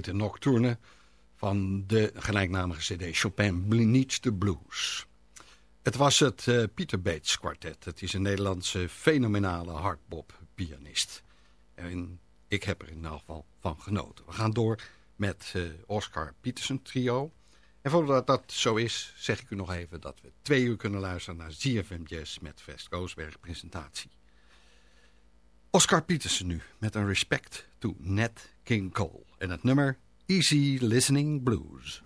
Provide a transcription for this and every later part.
Heette Nocturne van de gelijknamige cd Chopin Needs the Blues. Het was het uh, Peter Bates kwartet. Het is een Nederlandse fenomenale hardbop-pianist. En ik heb er in ieder geval van genoten. We gaan door met uh, Oscar Peterson trio. En voordat dat zo is, zeg ik u nog even dat we twee uur kunnen luisteren naar ZFM Jazz met Vest Koosberg presentatie. Oscar Peterson nu met een respect to Nat King Cole en het nummer Easy Listening Blues.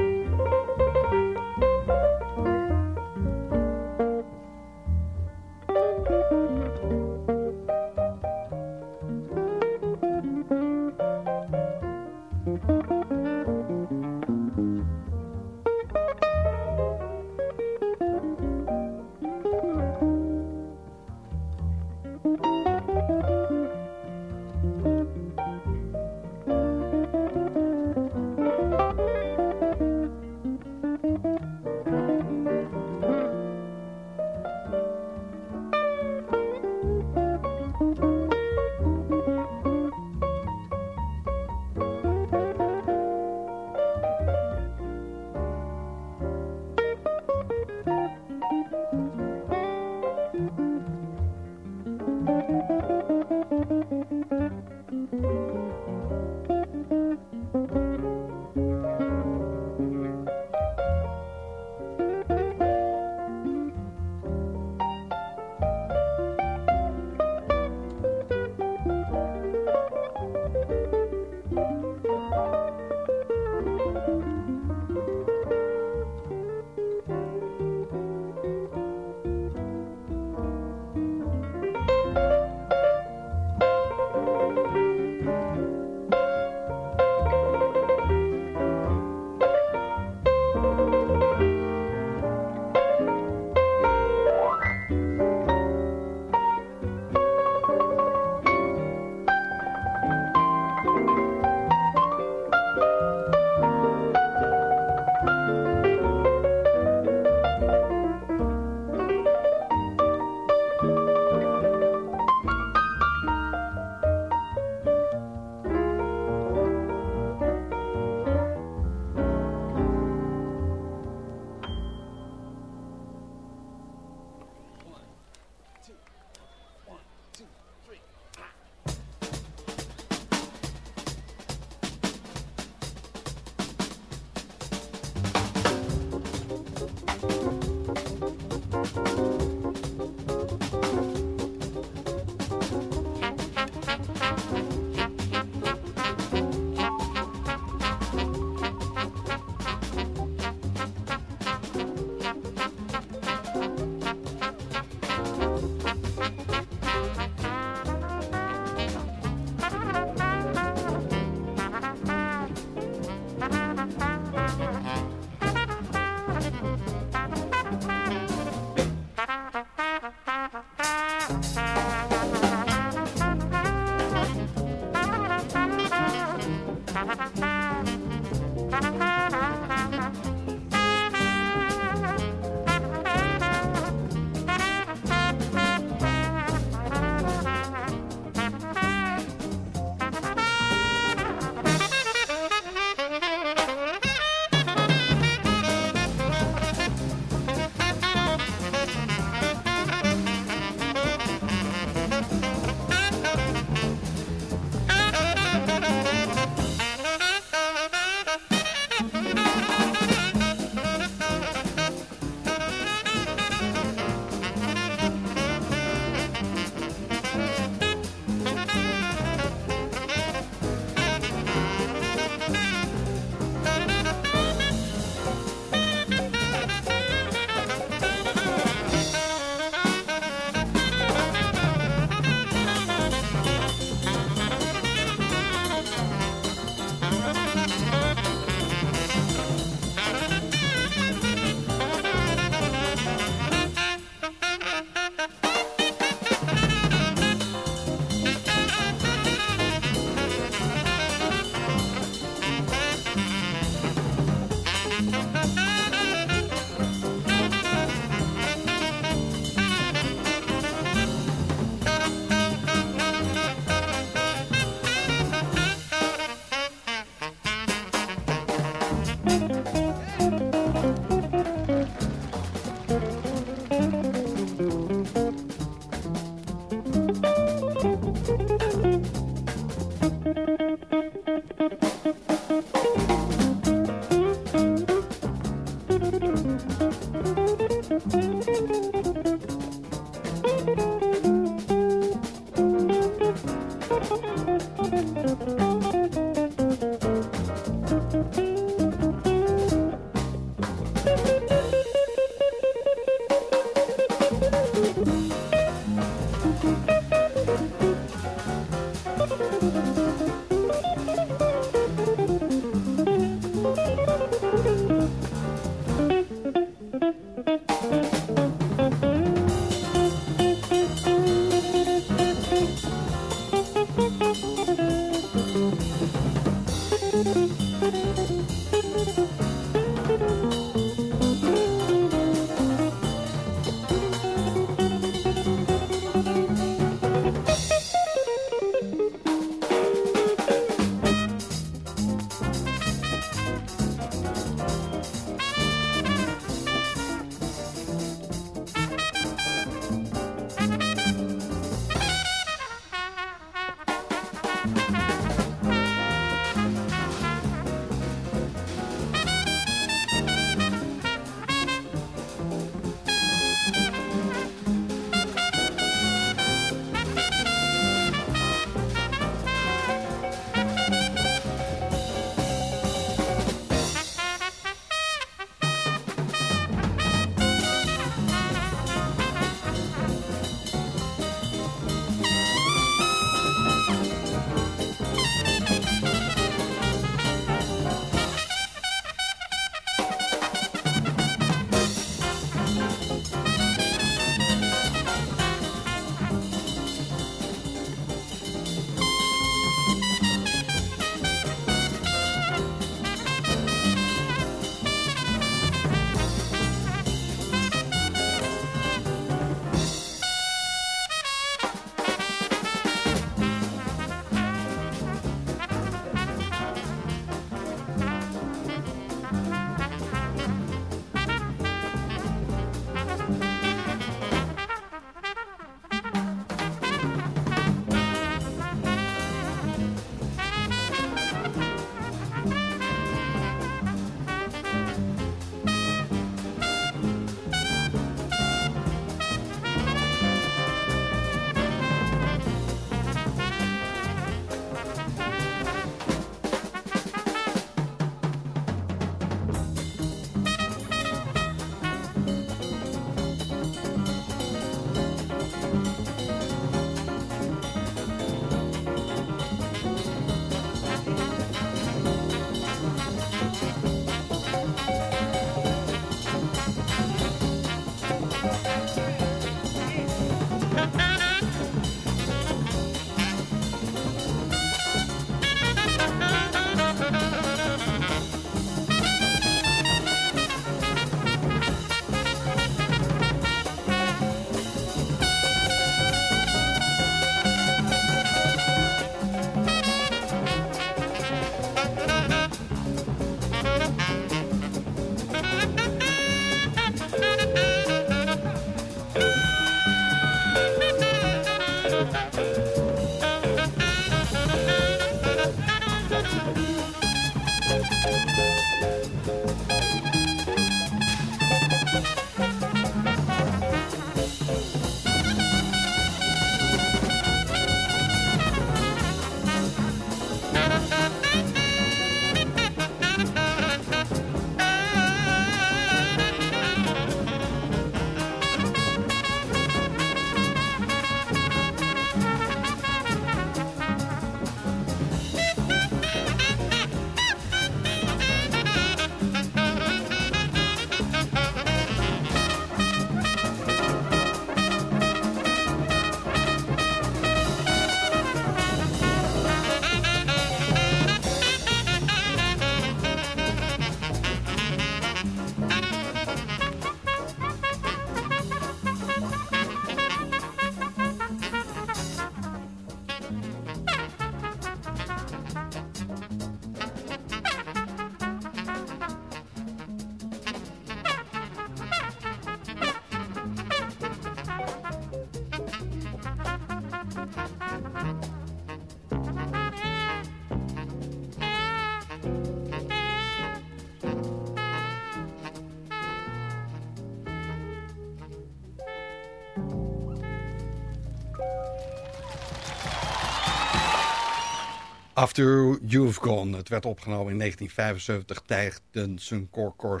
After You've Gone. Het werd opgenomen in 1975 tijdens een Corcor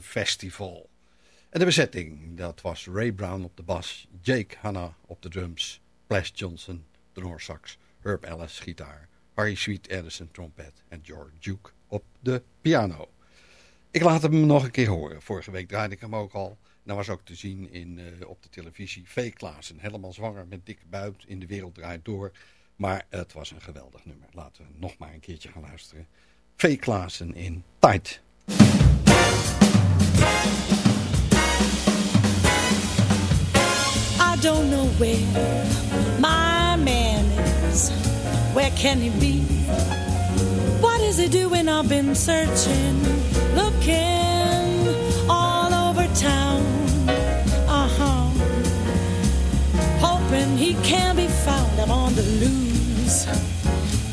Festival. En de bezetting, dat was Ray Brown op de bas, Jake Hanna op de drums, Flash Johnson, sax, Herb Ellis gitaar, Harry Sweet Edison trompet en George Duke op de piano. Ik laat hem nog een keer horen. Vorige week draaide ik hem ook al. Dat was ook te zien in, uh, op de televisie. V. Klaassen, helemaal zwanger met dikke buit in de wereld draait door... Maar het was een geweldig nummer. Laten we nog maar een keertje gaan luisteren. V. Klaassen in Tight. I don't know where my man is. Where can he be? What is he doing? I've been searching, looking all over town. Uh huh. Hoping he can be found. I'm on the loose.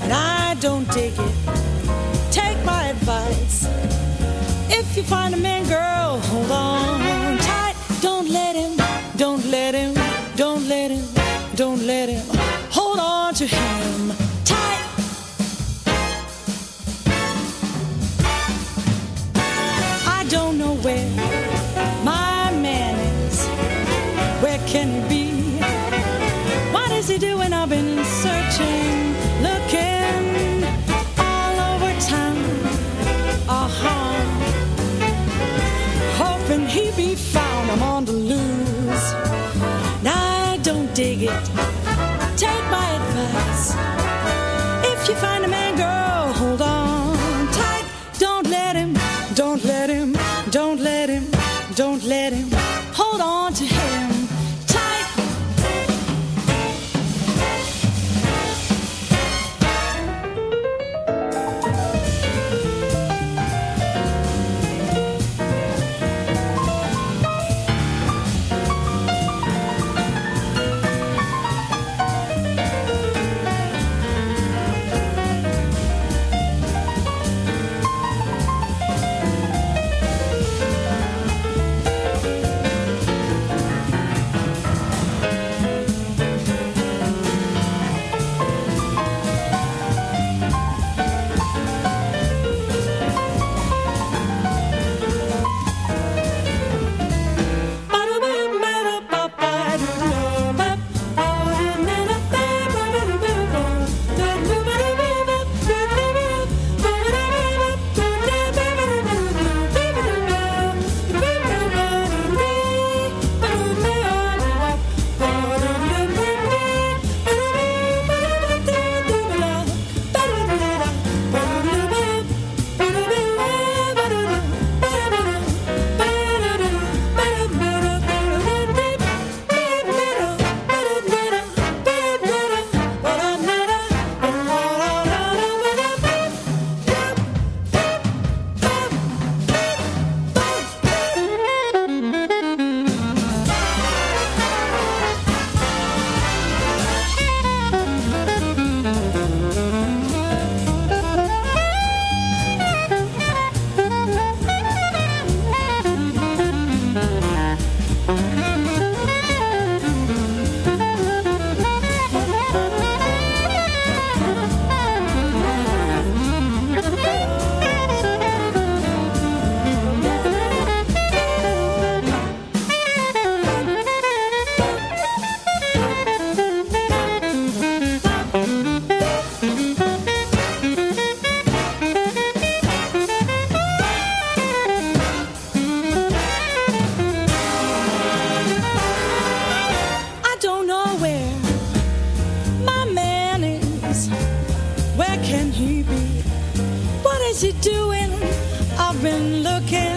And I don't dig it. Take my advice. If you find a man, girl, hold on tight. Don't let him, don't let him, don't let him, don't let him. Don't let been looking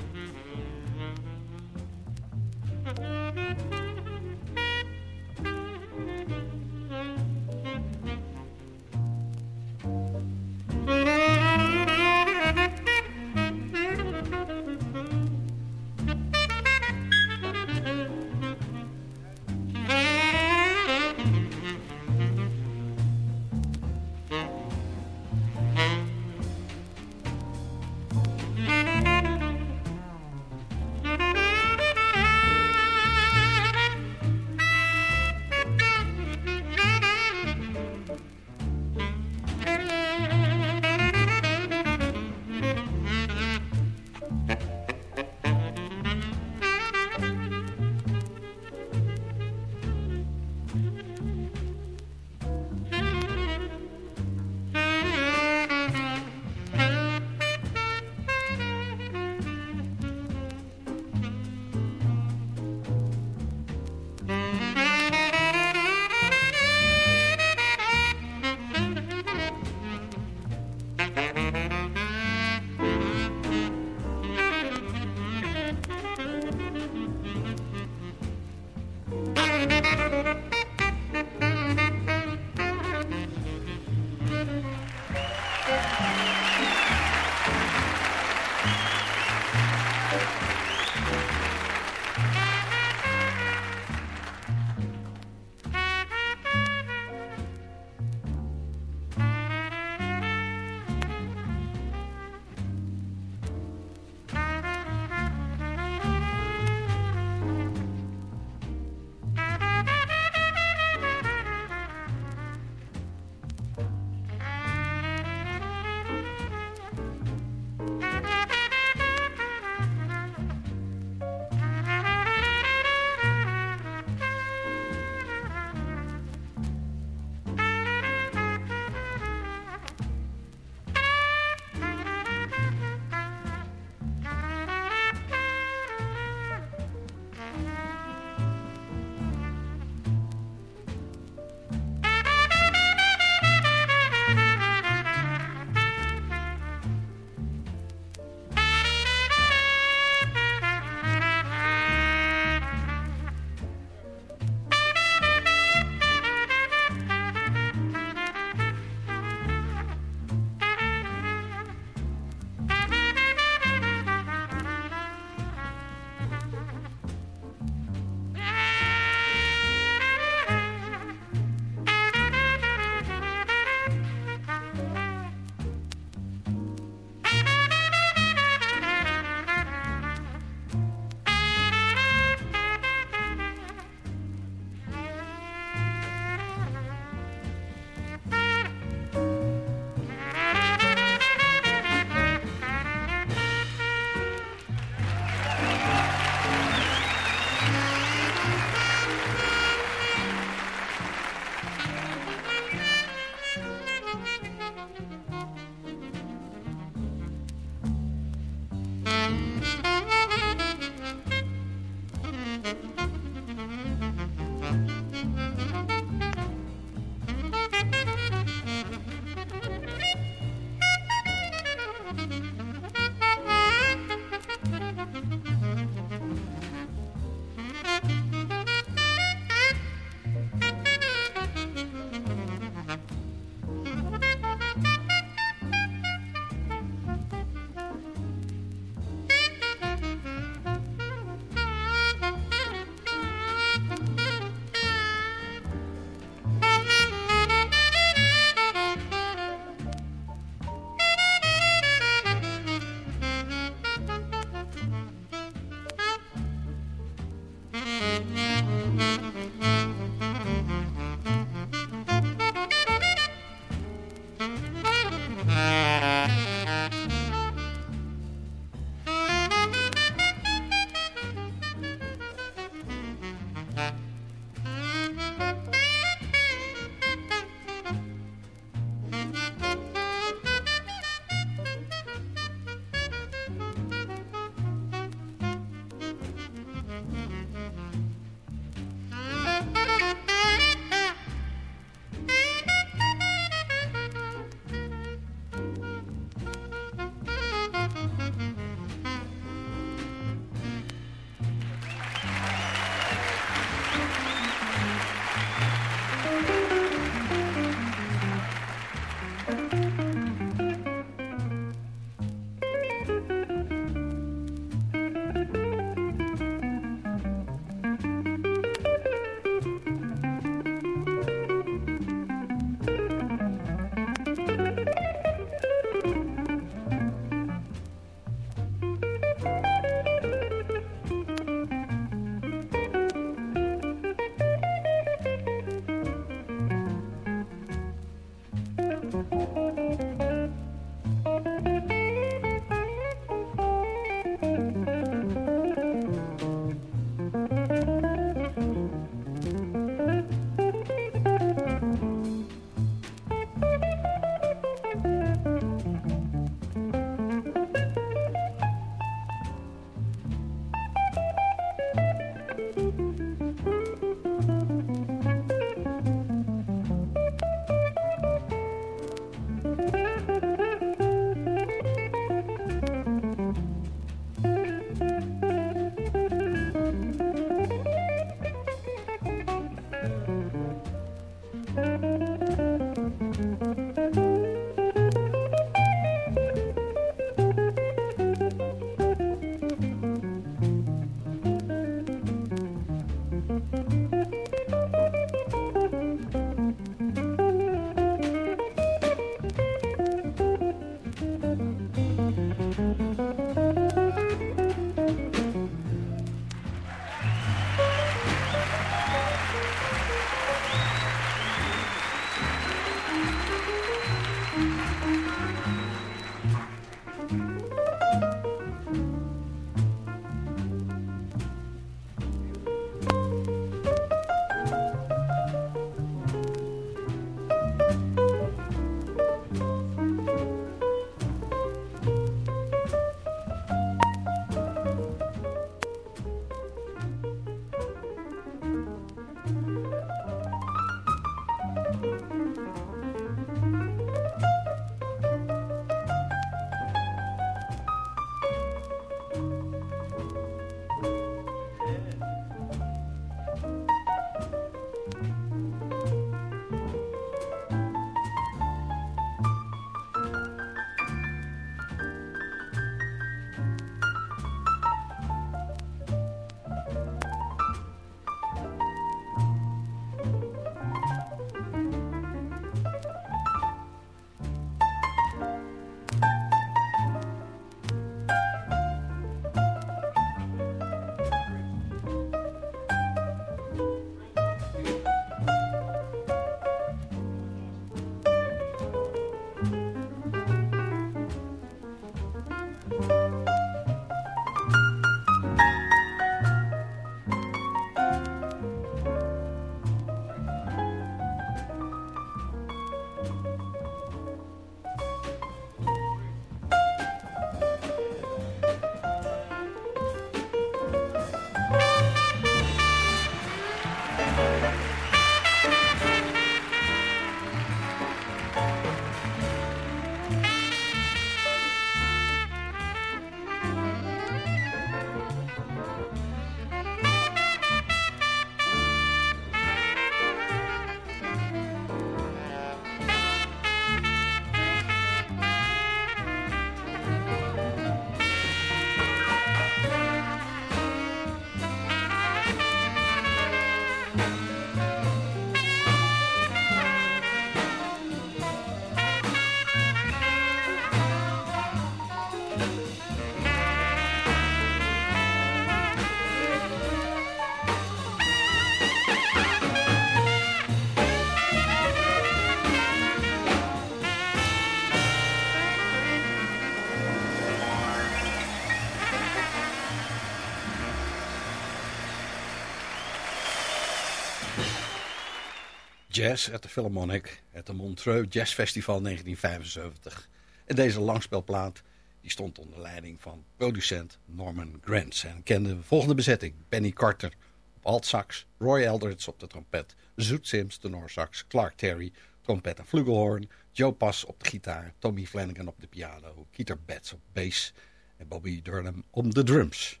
Jazz at the Philharmonic, het de Montreux Jazz Festival 1975. En deze langspelplaat die stond onder leiding van producent Norman Granz. En kende de volgende bezetting. Benny Carter op altsax, Roy Eldridge op de trompet, Zoet Sims tenorsax, Clark Terry trompet en flugelhorn, Joe Pass op de gitaar, Tommy Flanagan op de piano, Keeter Betts op bass en Bobby Durham op de drums.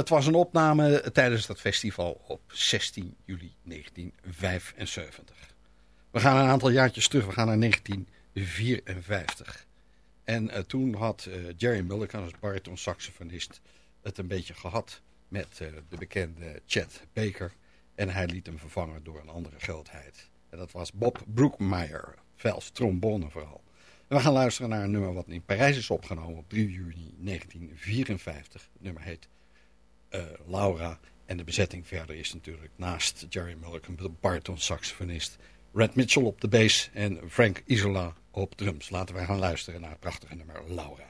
Het was een opname tijdens dat festival op 16 juli 1975. We gaan een aantal jaartjes terug, we gaan naar 1954. En eh, toen had eh, Jerry Mulligan als bariton saxofonist het een beetje gehad met eh, de bekende Chet Baker. En hij liet hem vervangen door een andere grootheid. En dat was Bob Brookmeyer, vels trombone vooral. En we gaan luisteren naar een nummer wat in Parijs is opgenomen op 3 juni 1954. Het nummer heet eh, Laura. En de bezetting verder is natuurlijk naast Jerry Mulligan, de bariton saxofonist, Red Mitchell op de bass en Frank Isola op drums. Laten wij gaan luisteren naar het prachtige nummer Laura.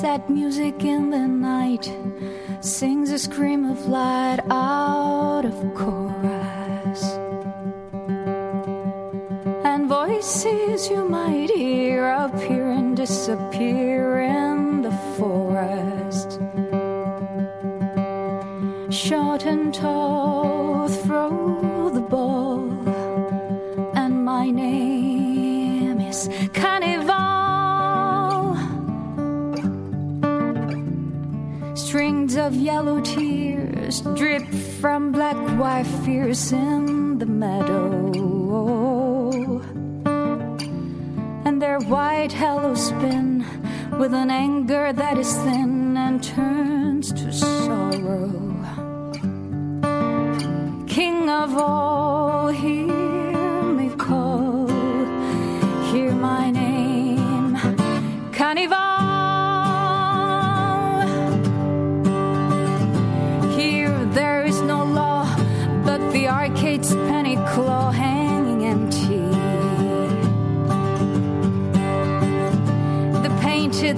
Sad music in the night sings a scream of light out of chorus. And voices you might hear appear and disappear in the forest. Short and tall, throw of yellow tears drip from black fears in the meadow. And their white halos spin with an anger that is thin and turns to sorrow. King of all,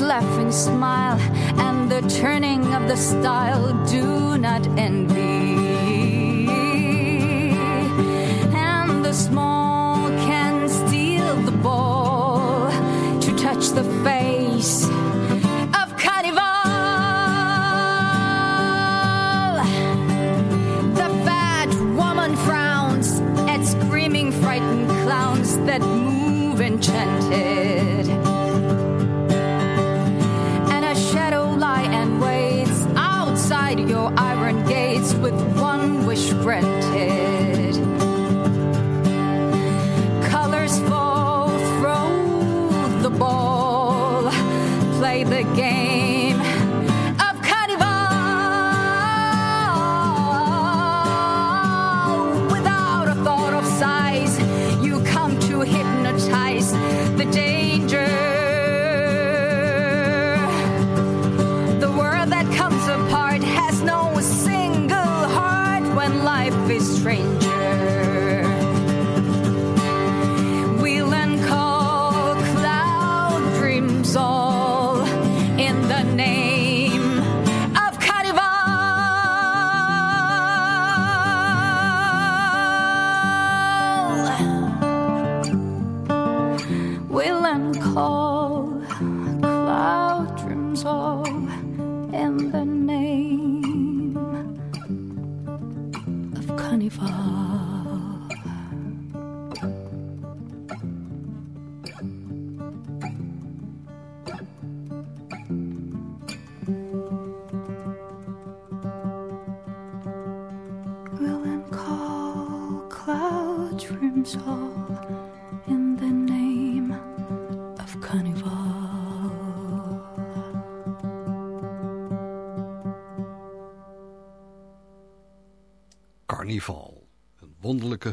laughing smile and the turning of the style game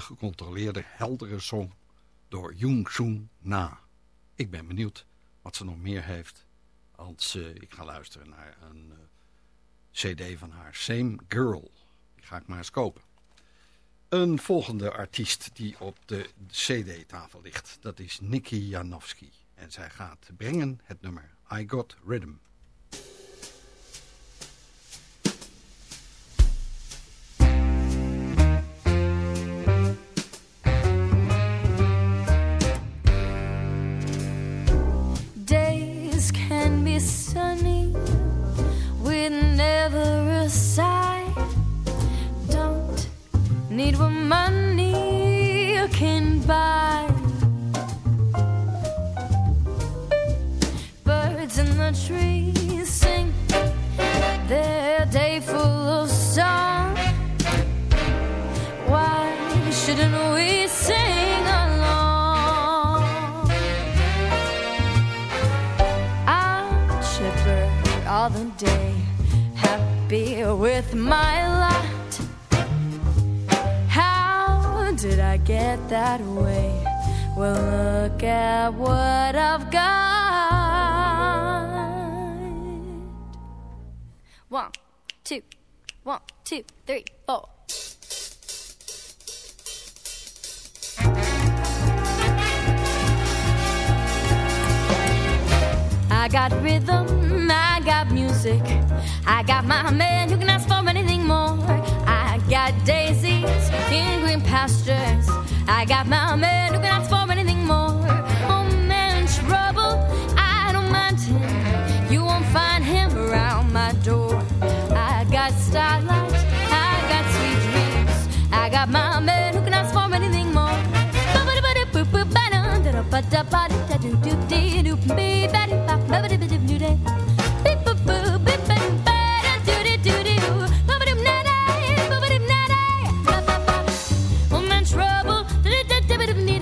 gecontroleerde, heldere song door Jung Soon Na. Ik ben benieuwd wat ze nog meer heeft. Als eh, ik ga luisteren naar een eh, cd van haar. Same Girl. Die ga ik maar eens kopen. Een volgende artiest die op de cd-tafel ligt. Dat is Nikki Janowski. En zij gaat brengen het nummer I Got Rhythm.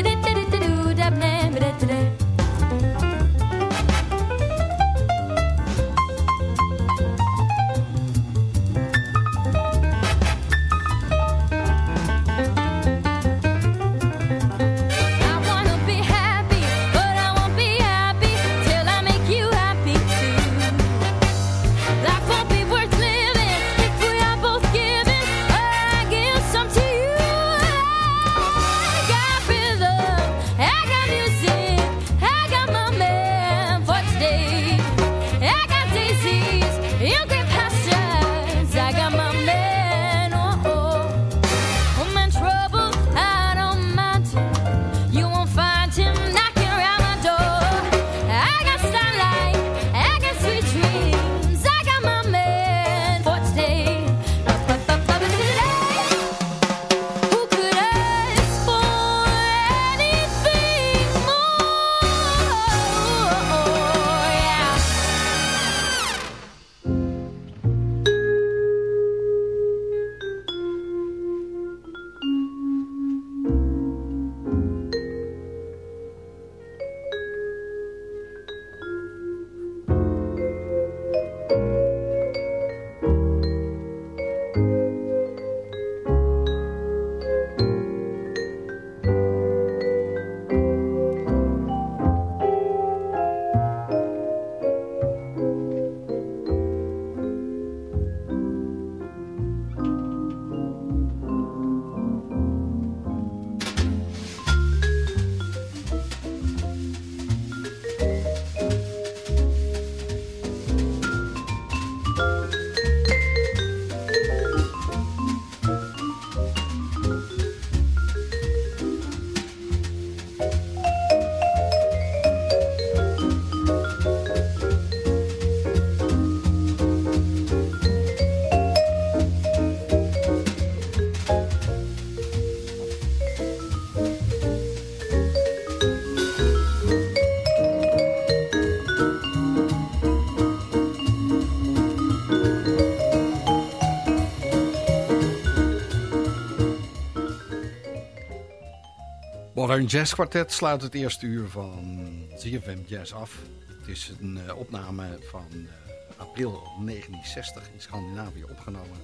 I Modern Jazz Quartet sluit het eerste uur van ZFM Jazz af. Het is een eh, opname van eh, april 1960 in Scandinavië opgenomen.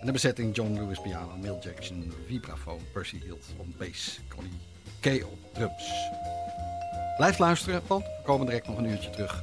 En de bezetting John Lewis piano, Mill Jackson vibrafoon, Percy Hilt op bass, Connie Kay op drums. Blijf luisteren, want we komen direct nog een uurtje terug.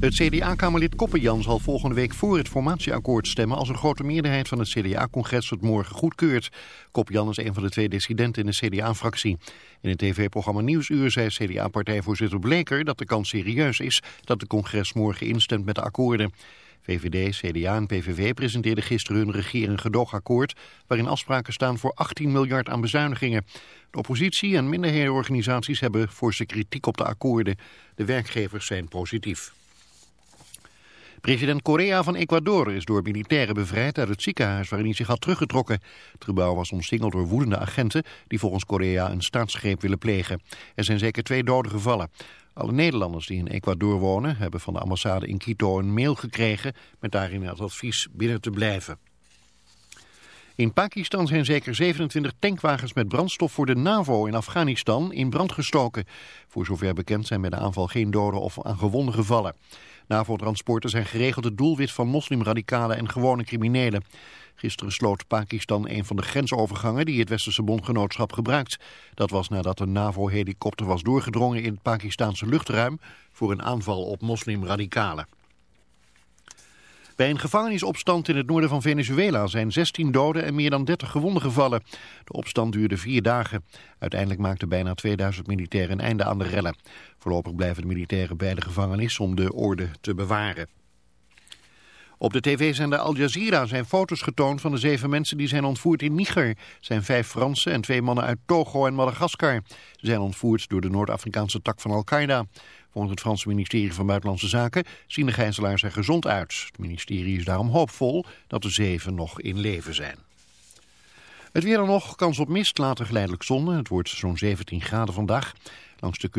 Het CDA-kamerlid Koppenjan zal volgende week voor het formatieakkoord stemmen... als een grote meerderheid van het CDA-congres het morgen goedkeurt. Koppenjan is een van de twee dissidenten in de CDA-fractie. In het tv-programma Nieuwsuur zei CDA-partijvoorzitter Bleker... dat de kans serieus is dat de congres morgen instemt met de akkoorden. VVD, CDA en PVV presenteerden gisteren hun regering gedoogakkoord... waarin afspraken staan voor 18 miljard aan bezuinigingen. De oppositie en minderhedenorganisaties hebben forse kritiek op de akkoorden. De werkgevers zijn positief. President Correa van Ecuador is door militairen bevrijd uit het ziekenhuis waarin hij zich had teruggetrokken. Het gebouw was omsingeld door woedende agenten die volgens Correa een staatsgreep willen plegen. Er zijn zeker twee doden gevallen. Alle Nederlanders die in Ecuador wonen hebben van de ambassade in Quito een mail gekregen met daarin het advies binnen te blijven. In Pakistan zijn zeker 27 tankwagens met brandstof voor de NAVO in Afghanistan in brand gestoken. Voor zover bekend zijn bij de aanval geen doden of aan gewonden gevallen. NAVO-transporten zijn geregeld het doelwit van moslimradicalen en gewone criminelen. Gisteren sloot Pakistan een van de grensovergangen die het Westerse bondgenootschap gebruikt. Dat was nadat een NAVO-helikopter was doorgedrongen in het Pakistanse luchtruim voor een aanval op moslimradicalen. Bij een gevangenisopstand in het noorden van Venezuela zijn 16 doden en meer dan 30 gewonden gevallen. De opstand duurde vier dagen. Uiteindelijk maakten bijna 2000 militairen een einde aan de rellen. Voorlopig blijven de militairen bij de gevangenis om de orde te bewaren. Op de tv-zender Al Jazeera zijn foto's getoond van de zeven mensen die zijn ontvoerd in Niger. Zijn vijf Fransen en twee mannen uit Togo en Madagaskar. Ze zijn ontvoerd door de Noord-Afrikaanse tak van Al-Qaeda. Volgens het Franse ministerie van Buitenlandse Zaken zien de gijzelaars er gezond uit. Het ministerie is daarom hoopvol dat de zeven nog in leven zijn. Het weer dan nog, kans op mist, later geleidelijk zon. Het wordt zo'n 17 graden vandaag. Langs de kust